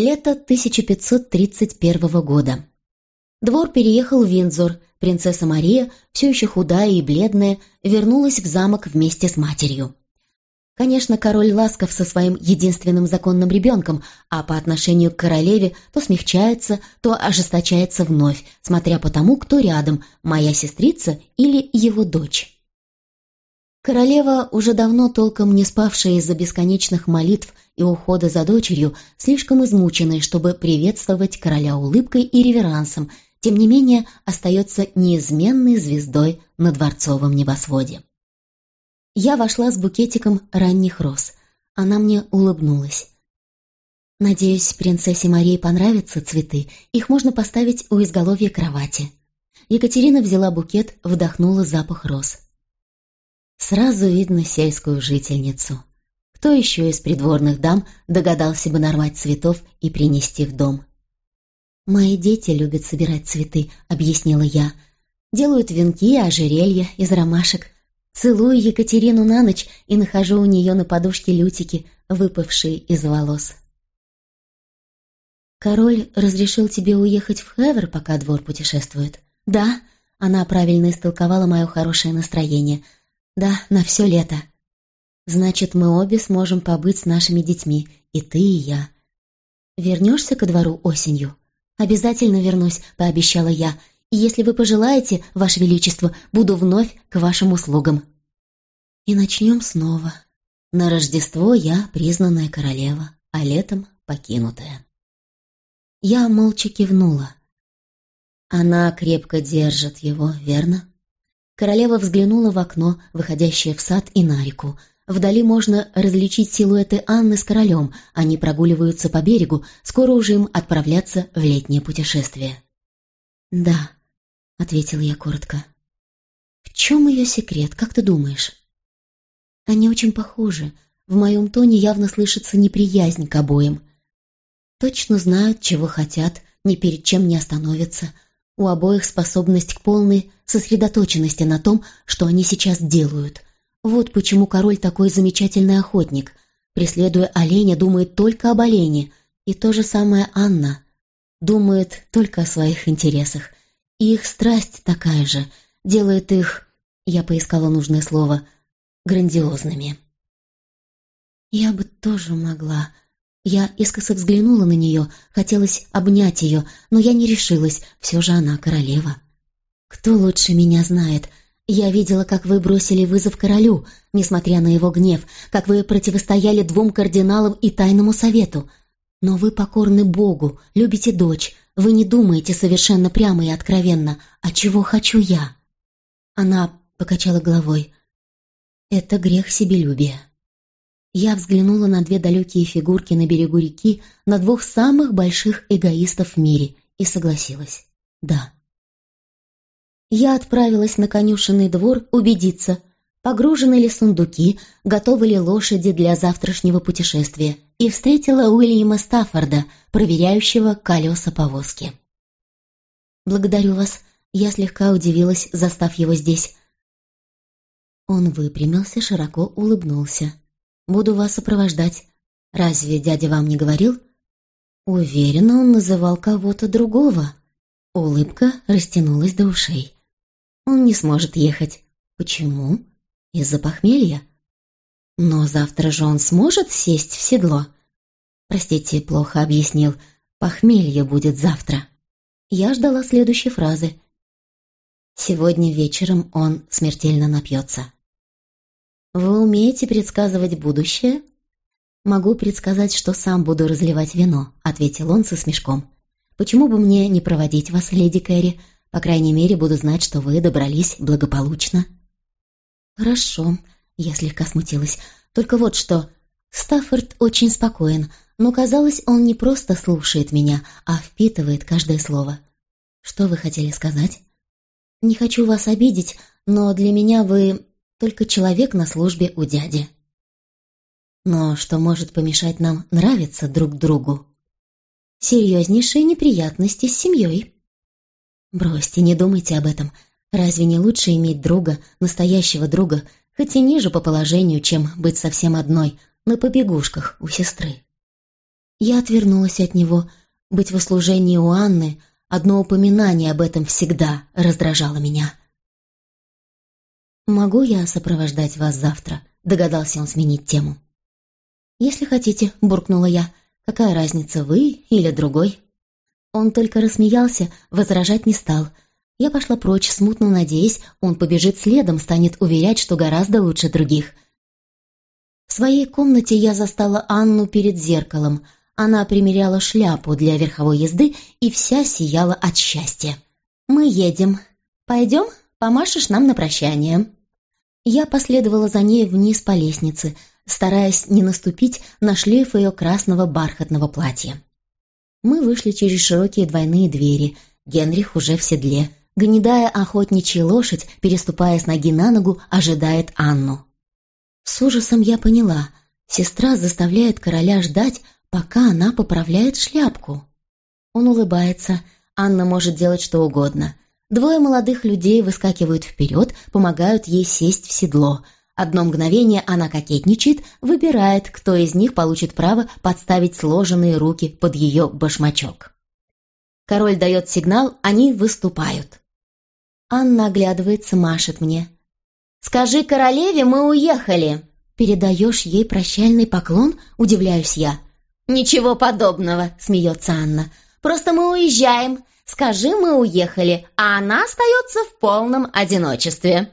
Лето 1531 года. Двор переехал в Виндзор. Принцесса Мария, все еще худая и бледная, вернулась в замок вместе с матерью. Конечно, король ласков со своим единственным законным ребенком, а по отношению к королеве то смягчается, то ожесточается вновь, смотря по тому, кто рядом, моя сестрица или его дочь. Королева, уже давно толком не спавшая из-за бесконечных молитв и ухода за дочерью, слишком измученной, чтобы приветствовать короля улыбкой и реверансом, тем не менее остается неизменной звездой на дворцовом небосводе. Я вошла с букетиком ранних роз. Она мне улыбнулась. «Надеюсь, принцессе Марии понравятся цветы. Их можно поставить у изголовья кровати». Екатерина взяла букет, вдохнула запах роз. Сразу видно сельскую жительницу. Кто еще из придворных дам догадался бы нарвать цветов и принести в дом? «Мои дети любят собирать цветы», — объяснила я. «Делают венки, ожерелья из ромашек. Целую Екатерину на ночь и нахожу у нее на подушке лютики, выпавшие из волос». «Король разрешил тебе уехать в Хевер, пока двор путешествует?» «Да», — она правильно истолковала мое хорошее настроение — да, на все лето. Значит, мы обе сможем побыть с нашими детьми, и ты, и я. Вернешься ко двору осенью? Обязательно вернусь, пообещала я. И если вы пожелаете, Ваше Величество, буду вновь к вашим услугам. И начнем снова. На Рождество я признанная королева, а летом покинутая. Я молча кивнула. Она крепко держит его, верно? Королева взглянула в окно, выходящее в сад и на реку. Вдали можно различить силуэты Анны с королем. Они прогуливаются по берегу, скоро уже им отправляться в летнее путешествие. «Да», — ответила я коротко. «В чем ее секрет, как ты думаешь?» «Они очень похожи. В моем тоне явно слышится неприязнь к обоим. Точно знают, чего хотят, ни перед чем не остановятся» У обоих способность к полной сосредоточенности на том, что они сейчас делают. Вот почему король такой замечательный охотник. Преследуя оленя, думает только об олене. И то же самое Анна. Думает только о своих интересах. И их страсть такая же. Делает их, я поискала нужное слово, грандиозными. «Я бы тоже могла», я искоса взглянула на нее, хотелось обнять ее, но я не решилась, все же она королева. «Кто лучше меня знает?» Я видела, как вы бросили вызов королю, несмотря на его гнев, как вы противостояли двум кардиналам и тайному совету. Но вы покорны Богу, любите дочь, вы не думаете совершенно прямо и откровенно, а чего хочу я?» Она покачала головой. «Это грех себелюбия». Я взглянула на две далекие фигурки на берегу реки, на двух самых больших эгоистов в мире, и согласилась. Да. Я отправилась на конюшенный двор убедиться, погружены ли сундуки, готовы ли лошади для завтрашнего путешествия, и встретила Уильяма Стаффорда, проверяющего колеса повозки. «Благодарю вас», — я слегка удивилась, застав его здесь. Он выпрямился, широко улыбнулся. Буду вас сопровождать. Разве дядя вам не говорил?» Уверенно он называл кого-то другого. Улыбка растянулась до ушей. Он не сможет ехать. Почему? Из-за похмелья? Но завтра же он сможет сесть в седло. Простите, плохо объяснил. Похмелье будет завтра. Я ждала следующей фразы. Сегодня вечером он смертельно напьется. «Вы умеете предсказывать будущее?» «Могу предсказать, что сам буду разливать вино», — ответил он со смешком. «Почему бы мне не проводить вас, леди Кэрри? По крайней мере, буду знать, что вы добрались благополучно». «Хорошо», — я слегка смутилась. «Только вот что. Стаффорд очень спокоен, но, казалось, он не просто слушает меня, а впитывает каждое слово. Что вы хотели сказать?» «Не хочу вас обидеть, но для меня вы только человек на службе у дяди. Но что может помешать нам нравиться друг другу? Серьезнейшие неприятности с семьей. Бросьте, не думайте об этом. Разве не лучше иметь друга, настоящего друга, хоть и ниже по положению, чем быть совсем одной, на побегушках у сестры? Я отвернулась от него. Быть в услужении у Анны, одно упоминание об этом всегда раздражало меня. «Могу я сопровождать вас завтра?» — догадался он сменить тему. «Если хотите», — буркнула я. «Какая разница, вы или другой?» Он только рассмеялся, возражать не стал. Я пошла прочь, смутно надеясь, он побежит следом, станет уверять, что гораздо лучше других. В своей комнате я застала Анну перед зеркалом. Она примеряла шляпу для верховой езды и вся сияла от счастья. «Мы едем. Пойдем? Помашешь нам на прощание». Я последовала за ней вниз по лестнице, стараясь не наступить на шлейф ее красного бархатного платья. Мы вышли через широкие двойные двери. Генрих уже в седле. Гнедая охотничья лошадь, переступая с ноги на ногу, ожидает Анну. С ужасом я поняла. Сестра заставляет короля ждать, пока она поправляет шляпку. Он улыбается. Анна может делать что угодно. Двое молодых людей выскакивают вперед, помогают ей сесть в седло — Одно мгновение она кокетничает, выбирает, кто из них получит право подставить сложенные руки под ее башмачок. Король дает сигнал, они выступают. Анна оглядывается, машет мне. «Скажи королеве, мы уехали!» «Передаешь ей прощальный поклон?» – удивляюсь я. «Ничего подобного!» – смеется Анна. «Просто мы уезжаем. Скажи, мы уехали, а она остается в полном одиночестве».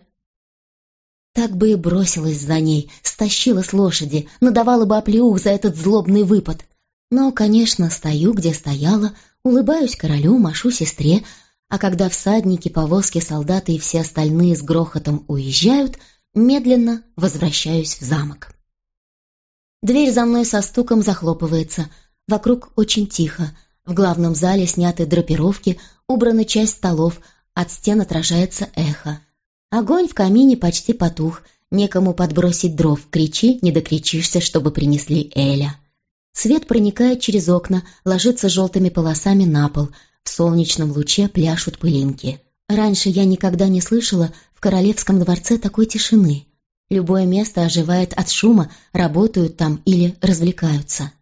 Так бы и бросилась за ней, стащила с лошади, надавала бы оплеух за этот злобный выпад. Но, конечно, стою, где стояла, улыбаюсь королю, машу сестре, а когда всадники, повозки, солдаты и все остальные с грохотом уезжают, медленно возвращаюсь в замок. Дверь за мной со стуком захлопывается. Вокруг очень тихо. В главном зале сняты драпировки, убрана часть столов, от стен отражается эхо. Огонь в камине почти потух, некому подбросить дров, кричи, не докричишься, чтобы принесли Эля. Свет проникает через окна, ложится желтыми полосами на пол, в солнечном луче пляшут пылинки. Раньше я никогда не слышала в королевском дворце такой тишины. Любое место оживает от шума, работают там или развлекаются.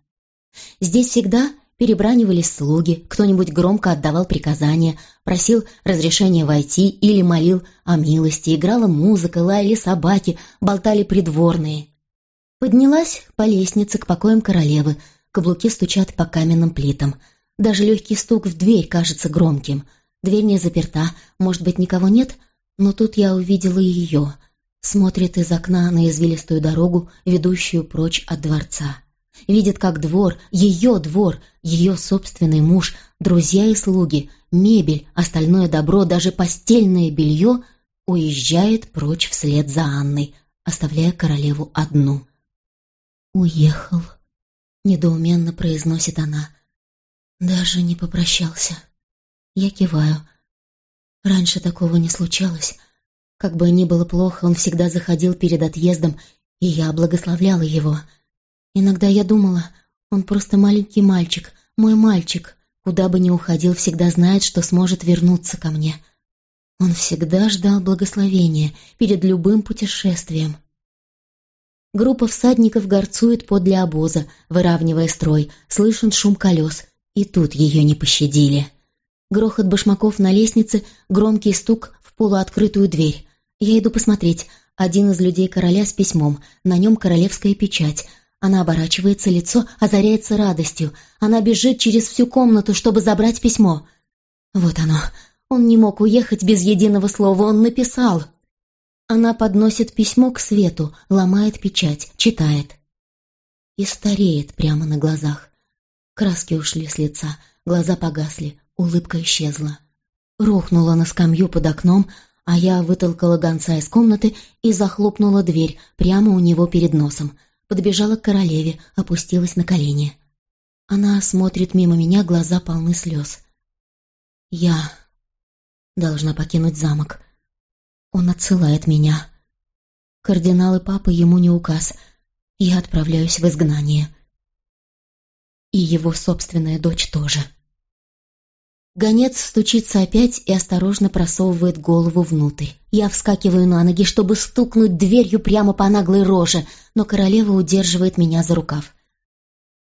Здесь всегда перебранивались слуги, кто-нибудь громко отдавал приказания, просил разрешения войти или молил о милости, играла музыка, лаяли собаки, болтали придворные. Поднялась по лестнице к покоям королевы, каблуки стучат по каменным плитам. Даже легкий стук в дверь кажется громким. Дверь не заперта, может быть, никого нет, но тут я увидела ее. Смотрит из окна на извилистую дорогу, ведущую прочь от дворца. Видит, как двор, ее двор, ее собственный муж, друзья и слуги, мебель, остальное добро, даже постельное белье уезжает прочь вслед за Анной, оставляя королеву одну. «Уехал», — недоуменно произносит она. «Даже не попрощался». Я киваю. Раньше такого не случалось. Как бы ни было плохо, он всегда заходил перед отъездом, и я благословляла его — Иногда я думала, он просто маленький мальчик, мой мальчик, куда бы ни уходил, всегда знает, что сможет вернуться ко мне. Он всегда ждал благословения перед любым путешествием. Группа всадников горцует подле обоза, выравнивая строй, слышен шум колес, и тут ее не пощадили. Грохот башмаков на лестнице, громкий стук в полуоткрытую дверь. Я иду посмотреть. Один из людей короля с письмом, на нем королевская печать — она оборачивается, лицо озаряется радостью. Она бежит через всю комнату, чтобы забрать письмо. Вот оно. Он не мог уехать без единого слова, он написал. Она подносит письмо к свету, ломает печать, читает. И стареет прямо на глазах. Краски ушли с лица, глаза погасли, улыбка исчезла. Рухнула на скамью под окном, а я вытолкала гонца из комнаты и захлопнула дверь прямо у него перед носом подбежала к королеве, опустилась на колени. Она смотрит мимо меня, глаза полны слез. Я должна покинуть замок. Он отсылает меня. Кардинал и папа ему не указ. Я отправляюсь в изгнание. И его собственная дочь тоже. Гонец стучится опять и осторожно просовывает голову внутрь. Я вскакиваю на ноги, чтобы стукнуть дверью прямо по наглой роже, но королева удерживает меня за рукав.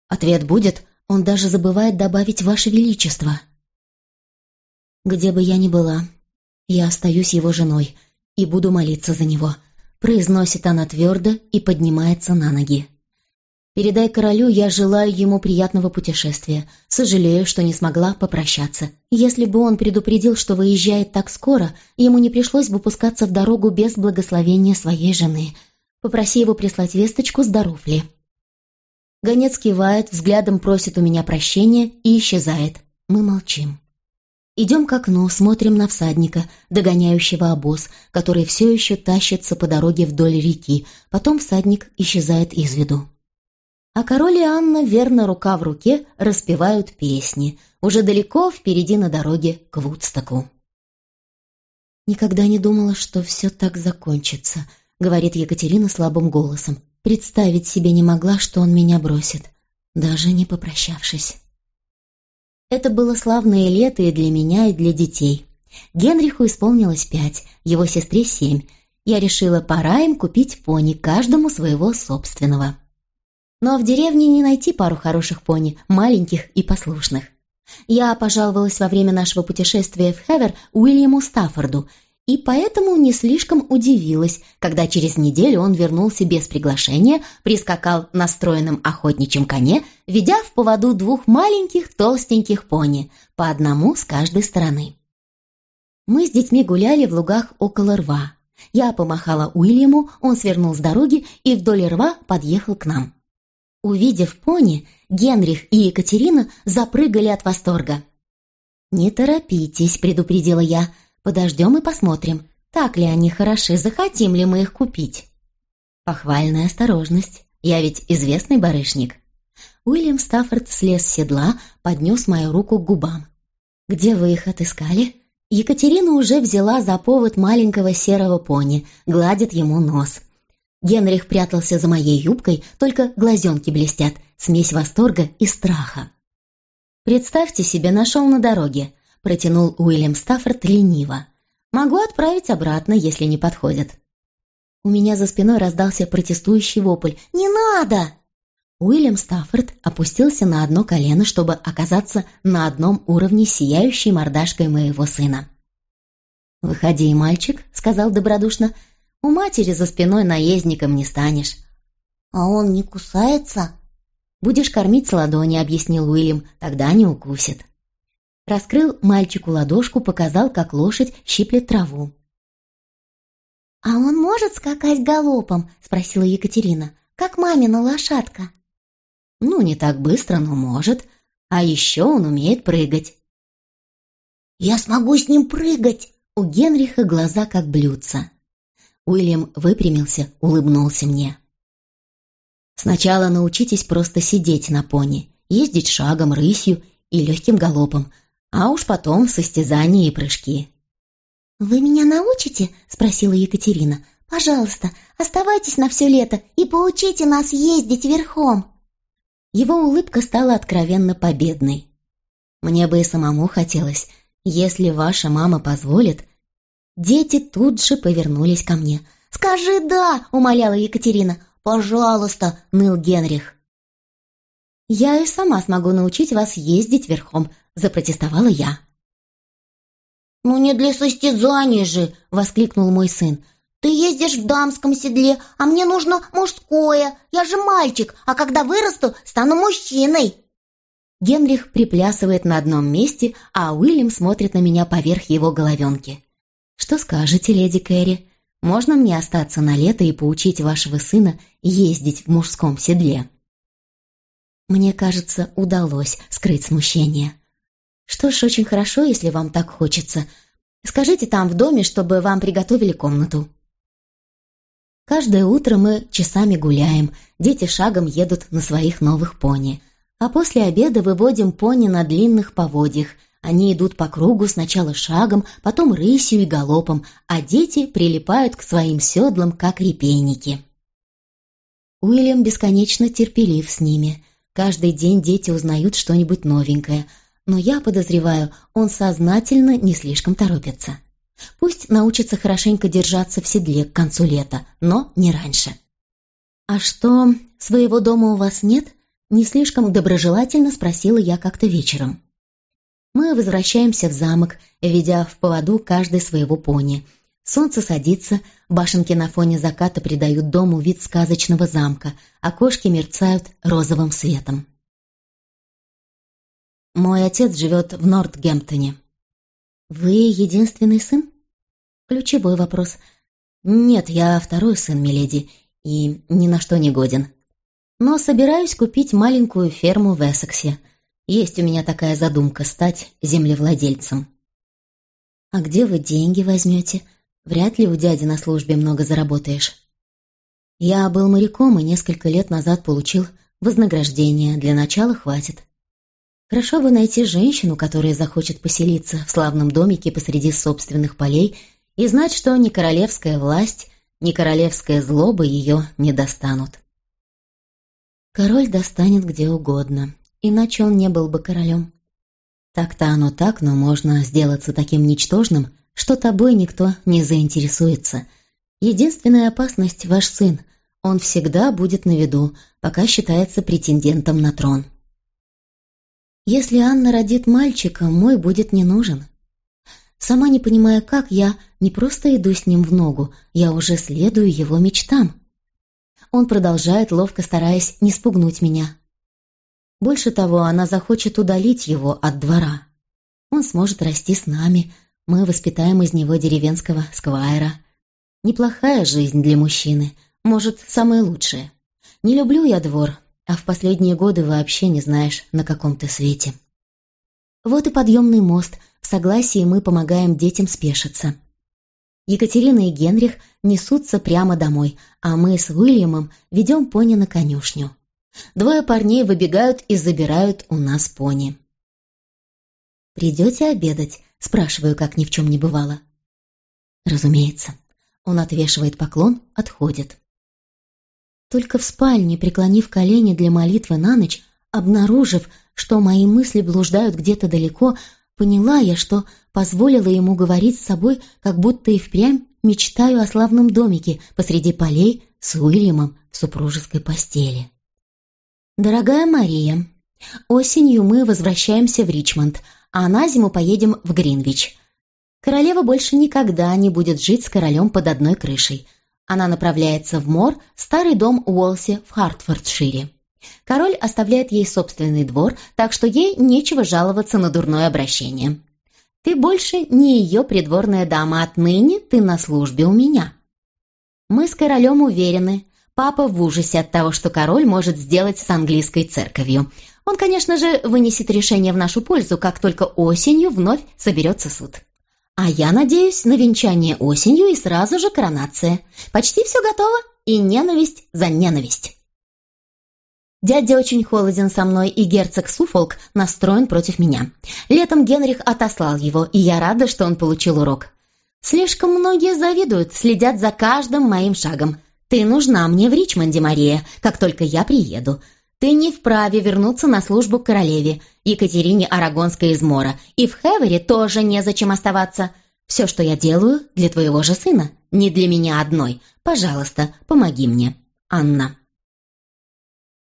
«Ответ будет?» Он даже забывает добавить «Ваше Величество». Где бы я ни была, я остаюсь его женой и буду молиться за него, произносит она твердо и поднимается на ноги. Передай королю, я желаю ему приятного путешествия. Сожалею, что не смогла попрощаться. Если бы он предупредил, что выезжает так скоро, ему не пришлось бы пускаться в дорогу без благословения своей жены. Попроси его прислать весточку, здоров ли. Гонец кивает, взглядом просит у меня прощения и исчезает. Мы молчим. Идем к окну, смотрим на всадника, догоняющего обоз, который все еще тащится по дороге вдоль реки. Потом всадник исчезает из виду. А король и Анна, верно рука в руке, распевают песни, уже далеко впереди на дороге к Вудстоку. «Никогда не думала, что все так закончится», — говорит Екатерина слабым голосом. «Представить себе не могла, что он меня бросит, даже не попрощавшись». Это было славное лето и для меня, и для детей. Генриху исполнилось пять, его сестре семь. Я решила, пора им купить пони, каждому своего собственного. Но в деревне не найти пару хороших пони, маленьких и послушных. Я пожаловалась во время нашего путешествия в Хевер Уильяму Стаффорду, и поэтому не слишком удивилась, когда через неделю он вернулся без приглашения, прискакал на стройном охотничьем коне, ведя в поводу двух маленьких толстеньких пони, по одному с каждой стороны. Мы с детьми гуляли в лугах около рва. Я помахала Уильяму, он свернул с дороги и вдоль рва подъехал к нам. Увидев пони, Генрих и Екатерина запрыгали от восторга. «Не торопитесь», — предупредила я, — «подождем и посмотрим, так ли они хороши, захотим ли мы их купить». Похвальная осторожность, я ведь известный барышник. Уильям Стаффорд слез с седла, поднес мою руку к губам. «Где вы их отыскали?» Екатерина уже взяла за повод маленького серого пони, гладит ему нос. Генрих прятался за моей юбкой, только глазенки блестят, смесь восторга и страха. «Представьте себе, нашел на дороге», — протянул Уильям Стаффорд лениво. «Могу отправить обратно, если не подходит». У меня за спиной раздался протестующий вопль. «Не надо!» Уильям Стаффорд опустился на одно колено, чтобы оказаться на одном уровне сияющей мордашкой моего сына. «Выходи, мальчик», — сказал добродушно, у матери за спиной наездником не станешь. А он не кусается? Будешь кормить с ладони, объяснил Уильям, тогда не укусит. Раскрыл мальчику ладошку, показал, как лошадь щиплет траву. «А он может скакать галопом?» — спросила Екатерина. «Как мамина лошадка?» «Ну, не так быстро, но может. А еще он умеет прыгать». «Я смогу с ним прыгать!» У Генриха глаза как блюдца. Уильям выпрямился, улыбнулся мне. «Сначала научитесь просто сидеть на пони, ездить шагом, рысью и легким галопом, а уж потом состязания и прыжки». «Вы меня научите?» — спросила Екатерина. «Пожалуйста, оставайтесь на все лето и поучите нас ездить верхом». Его улыбка стала откровенно победной. «Мне бы и самому хотелось, если ваша мама позволит, Дети тут же повернулись ко мне. «Скажи «да», — умоляла Екатерина. «Пожалуйста», — ныл Генрих. «Я и сама смогу научить вас ездить верхом», — запротестовала я. «Ну не для состязания же!» — воскликнул мой сын. «Ты ездишь в дамском седле, а мне нужно мужское. Я же мальчик, а когда вырасту, стану мужчиной!» Генрих приплясывает на одном месте, а Уильям смотрит на меня поверх его головенки. «Что скажете, леди Кэрри? Можно мне остаться на лето и поучить вашего сына ездить в мужском седле?» Мне кажется, удалось скрыть смущение. «Что ж, очень хорошо, если вам так хочется. Скажите там в доме, чтобы вам приготовили комнату». Каждое утро мы часами гуляем, дети шагом едут на своих новых пони. А после обеда выводим пони на длинных поводьях, они идут по кругу сначала шагом, потом рысью и галопом, а дети прилипают к своим седлам, как репейники. Уильям бесконечно терпелив с ними. Каждый день дети узнают что-нибудь новенькое, но я подозреваю, он сознательно не слишком торопится. Пусть научится хорошенько держаться в седле к концу лета, но не раньше. «А что, своего дома у вас нет?» Не слишком доброжелательно спросила я как-то вечером. Мы возвращаемся в замок, ведя в поводу каждый своего пони. Солнце садится, башенки на фоне заката придают дому вид сказочного замка, окошки мерцают розовым светом. Мой отец живет в Нортгемптоне. Вы единственный сын? Ключевой вопрос. Нет, я второй сын, миледи, и ни на что не годен. Но собираюсь купить маленькую ферму в Эссексе – есть у меня такая задумка — стать землевладельцем. А где вы деньги возьмете? Вряд ли у дяди на службе много заработаешь. Я был моряком и несколько лет назад получил вознаграждение. Для начала хватит. Хорошо бы найти женщину, которая захочет поселиться в славном домике посреди собственных полей и знать, что ни королевская власть, ни королевская злоба ее не достанут. Король достанет где угодно, иначе он не был бы королем. Так-то оно так, но можно сделаться таким ничтожным, что тобой никто не заинтересуется. Единственная опасность — ваш сын. Он всегда будет на виду, пока считается претендентом на трон. Если Анна родит мальчика, мой будет не нужен. Сама не понимая как, я не просто иду с ним в ногу, я уже следую его мечтам. Он продолжает, ловко стараясь не спугнуть меня. Больше того, она захочет удалить его от двора. Он сможет расти с нами, мы воспитаем из него деревенского сквайра. Неплохая жизнь для мужчины, может, самая лучшая. Не люблю я двор, а в последние годы вообще не знаешь, на каком ты свете. Вот и подъемный мост, в согласии мы помогаем детям спешиться. Екатерина и Генрих несутся прямо домой, а мы с Уильямом ведем пони на конюшню. Двое парней выбегают и забирают у нас пони. «Придете обедать?» — спрашиваю, как ни в чем не бывало. «Разумеется». Он отвешивает поклон, отходит. Только в спальне, преклонив колени для молитвы на ночь, обнаружив, что мои мысли блуждают где-то далеко, поняла я, что позволила ему говорить с собой, как будто и впрямь мечтаю о славном домике посреди полей с Уильямом в супружеской постели. «Дорогая Мария, осенью мы возвращаемся в Ричмонд, а на зиму поедем в Гринвич. Королева больше никогда не будет жить с королем под одной крышей. Она направляется в Мор, старый дом Уолси в Хартфордшире. Король оставляет ей собственный двор, так что ей нечего жаловаться на дурное обращение. Ты больше не ее придворная дама, отныне ты на службе у меня. Мы с королем уверены, Папа в ужасе от того, что король может сделать с английской церковью. Он, конечно же, вынесет решение в нашу пользу, как только осенью вновь соберется суд. А я надеюсь на венчание осенью и сразу же коронация. Почти все готово, и ненависть за ненависть. Дядя очень холоден со мной, и герцог Суфолк настроен против меня. Летом Генрих отослал его, и я рада, что он получил урок. Слишком многие завидуют, следят за каждым моим шагом. Ты нужна мне в Ричмонде, Мария, как только я приеду. Ты не вправе вернуться на службу к королеве, Екатерине Арагонской из Мора, и в Хевере тоже незачем оставаться. Все, что я делаю, для твоего же сына, не для меня одной. Пожалуйста, помоги мне. Анна.